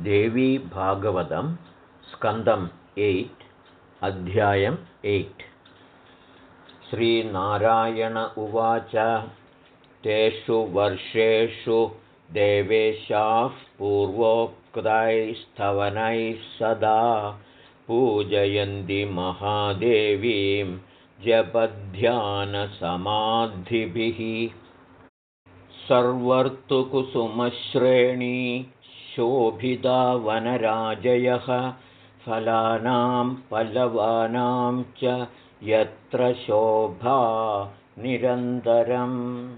देवी भागवतं स्कन्दम् एय्ट् अध्यायम् एय्ट्। श्रीनारायण उवाच तेषु वर्षेषु देवेशाः पूर्वोक्तैस्तवनैः सदा पूजयन्ति महादेवीं जपध्यानसमाधिभिः। सर्वर्तुकुसुमश्रेणी शोभिता वनराजयः। फलानां पल्लवानां च यत्र शोभा निरन्तरम्।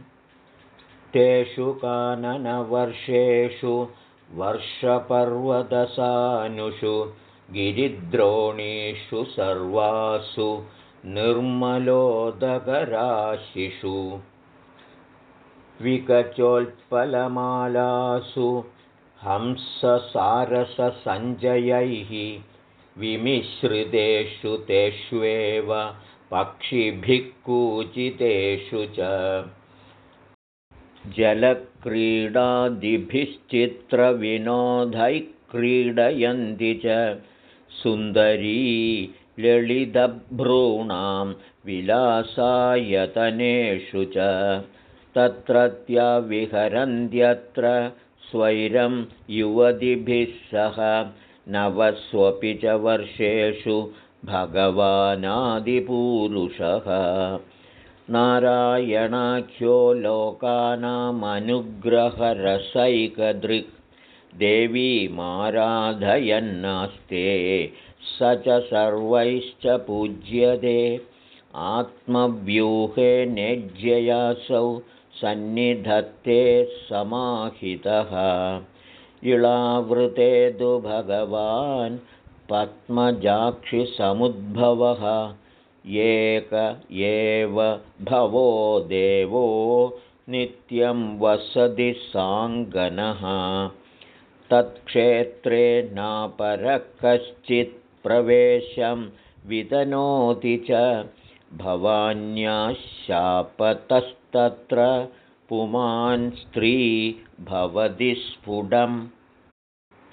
तेषु काननवर्षेषु वर्षपर्वतसानुषु गिरिद्रोणीषु सर्वासु निर्मलोदकराशिषु। विकचोत्पलमालासु हंससारससञ्जयैः विमिश्रितेषु तेष्वेव पक्षिभिः कूचितेषु च। जलक्रीडादिभिश्चित्रविनोदैः क्रीडयन्ति च। सुन्दरी ललितभ्रूणां विलासायतनेषु च। तत्रत्यविहरन्त्यत्र स्वैरं युवतिभिः सह नवस्वपि च वर्षेषु भगवानादिपूरुषः। नारायणाख्यो लोकानामनुग्रहरसैकदृक् देवीमाराधयन्नास्ते स च सर्वैश्च पूज्यते। आत्मव्यूहे नेज्ययासौ सन्निधत्ते समाहितः। इळावृते तु भगवान् पद्मजाक्षिसमुद्भवः। एक एव भवो देवो नित्यं वसति साङ्गनः। तत्क्षेत्रे नापरः कश्चित् प्रवेशं वितनोति च भवान्याशापतस्तत्र पुमान् स्त्री भवति स्फुटम्।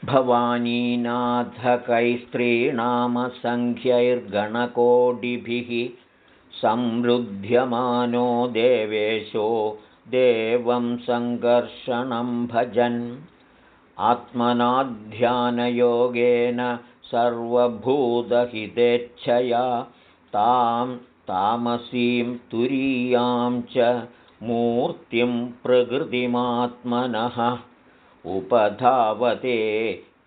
भवानीनाथकैस्त्रीणामसङ्ख्यैर्गणकोटिभिः संरुध्यमानो देवेशो देवं सङ्कर्षणं भजन्। आत्मनाध्यानयोगेन सर्वभूतहितेच्छया तां तामसीं तुरीयां च मूर्तिं प्रकृतिमात्मनः। उपधावते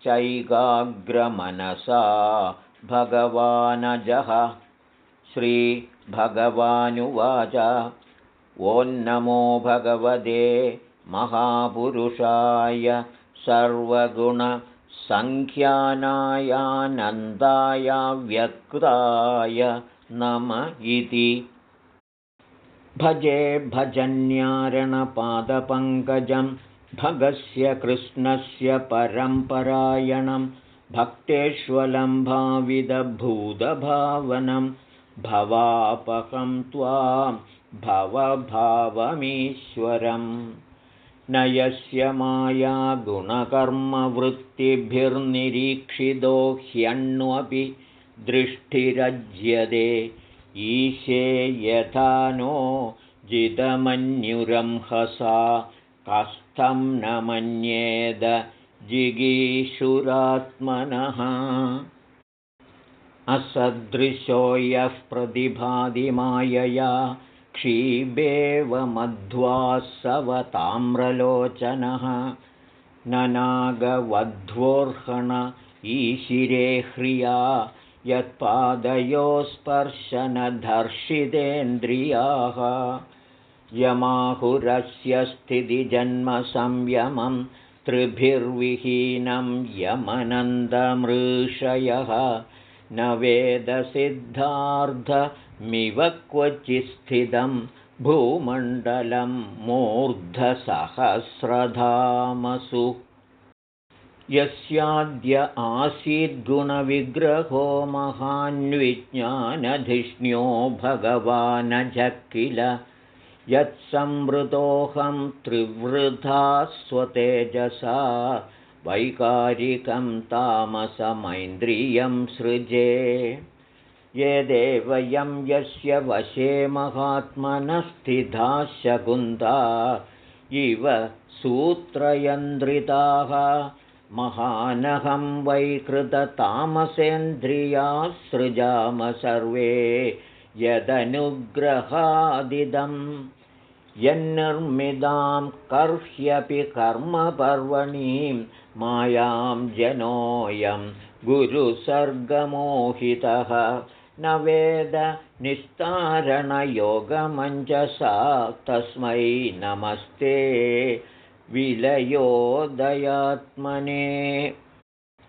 चैकाग्रमनसा भगवानजः। श्रीभगवानुवाच ओन्नमो भगवते महापुरुषाय सर्वगुणसङ्ख्यानायानन्दाय व्यक्ताय नम इति। भजे भजन्यारणपादपङ्कजं भगस्य कृष्णस्य परम्परायणं भक्तेष्वलम्भाविदभूतभावनं भवापकं त्वां भवभावमीश्वरम्। न यस्य मायागुणकर्मवृत्तिभिर्निरीक्षितो ह्यण्वपि दृष्टिरज्यते। ईशे यथा नो जितमन्युरंहसा कस्थं न मन्येद जिगीषुरात्मनः असदृशो यः प्रतिभादिमायया क्षीबेव मध्वासवताम्रलोचनः। न नागवध्वोर्हण ईशिरे ह्रिया यत्पादयो स्पर्शनधर्षितेन्द्रियाः यमाहुरस्य स्थितिजन्मसंयमं त्रिभिर्विहीनं यमनन्दमृषयः न वेदसिद्धार्धमिव क्वचित्स्थितं भूमण्डलं मूर्धसहस्रधामसु यस्याद्य आसीद्गुणविग्रहो महान्विज्ञानधिष्ण्यो भगवानज किल यत्संवृतोऽहं त्रिवृथा स्वतेजसा वैकारिकं तामसमैन्द्रियं सृजे। देवयं यस्य वशे महात्मनस्थिता शकुन्ता इव सूत्रयन्द्रिताः महानहं सृजाम सर्वे यदनुग्रहादिदम् यन्निर्मिदां कर्ह्यपि कर्मपर्वणीं मायां जनोऽयं गुरुसर्गमोहितः। न वेद निस्तारणयोगमञ्जसा तस्मै नमस्ते विलयोदयात्मने।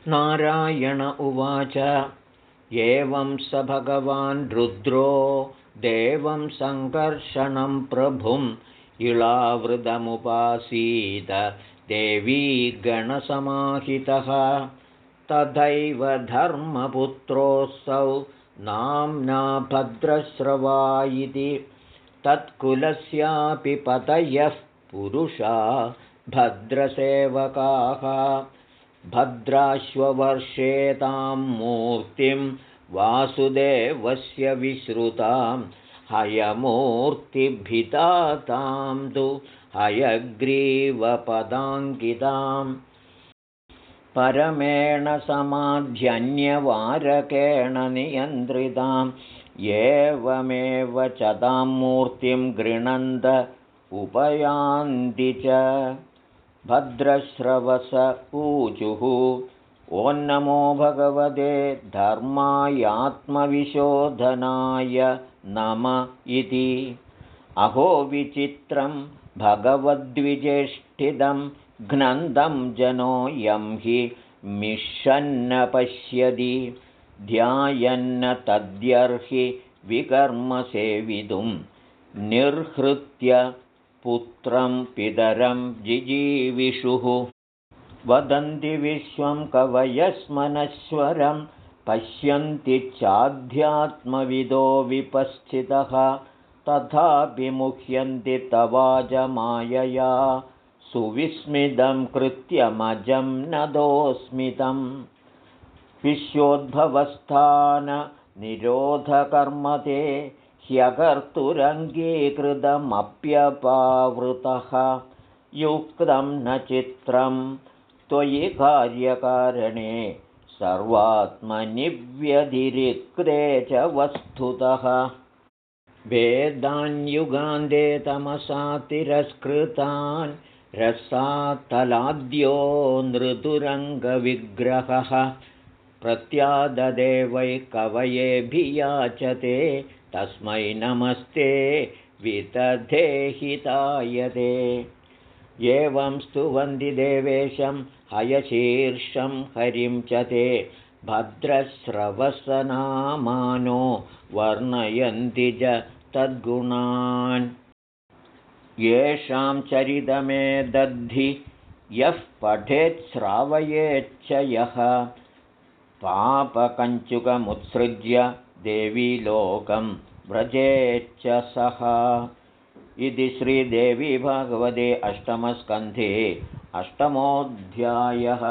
नारायण उवाच एवं स भगवान् रुद्रो देवं सङ्कर्षणं प्रभुम् इळावृतमुपासीत देवी गणसमाहितः। तथैव धर्मपुत्रोऽसौ नाम्ना भद्रश्रवा इति। तत्कुलस्यापि पतयः पुरुषा भद्रसेवकाः भद्राश्ववर्षेतां मूर्तिं वासुदेवस्य विश्रुतां हयमूर्तिभिता तां हयग्रीवपदाङ्किताम् परमेण समाध्यन्यवारकेण नियन्त्रिताम् एवमेव च तां मूर्तिं गृणन्त उपयान्ति च भद्रश्रवस ऊचुः ओन्नमो भगवते धर्मायात्मविशोधनाय नम इति। अहो विचित्रं भगवद्विजेष्ठितं घ्नन्दं जनोऽयं हि मिषन्न पश्यति। ध्यायन्न तद्यर्हि विकर्मसेवितुं निर्हृत्य पुत्रं पितरं जिजीविषुः। वदन्ति विश्वं कवयस्मनश्वरं पश्यन्ति चाध्यात्मविदो विपश्चितः। तथापि मुह्यन्ति तवाजमायया सुविस्मितं कृत्यमजं नदोऽस्मितम् विश्वोद्भवस्थाननिरोधकर्मते ह्यकर्तुरङ्गीकृतमप्यपावृतः युक्तं न चित्रं त्वयि कार्यकारणे सर्वात्मनिव्यधिरिक्ते च वस्तुतः। वेदान्युगान्धे तमसा तिरस्कृतान् रसातलाद्यो नृतुरङ्गविग्रहः प्रत्याददे वै कवयेऽभियाचते तस्मै नमस्ते वितधेहितायते। एवं स्तुवन्ति देवेशं हयशीर्षं हरिं च ते। भद्रस्रवसनामानो वर्णयन्ति च तद्गुणान्। येषां चरितमे दद्धि यः पठेत् श्रावयेच्च यः। पापकञ्चुकमुत्सृज्य देवी लोकं व्रजेच्च सः। इति श्रीदेवी भगवते अष्टमस्कन्धे अष्टमोऽध्यायः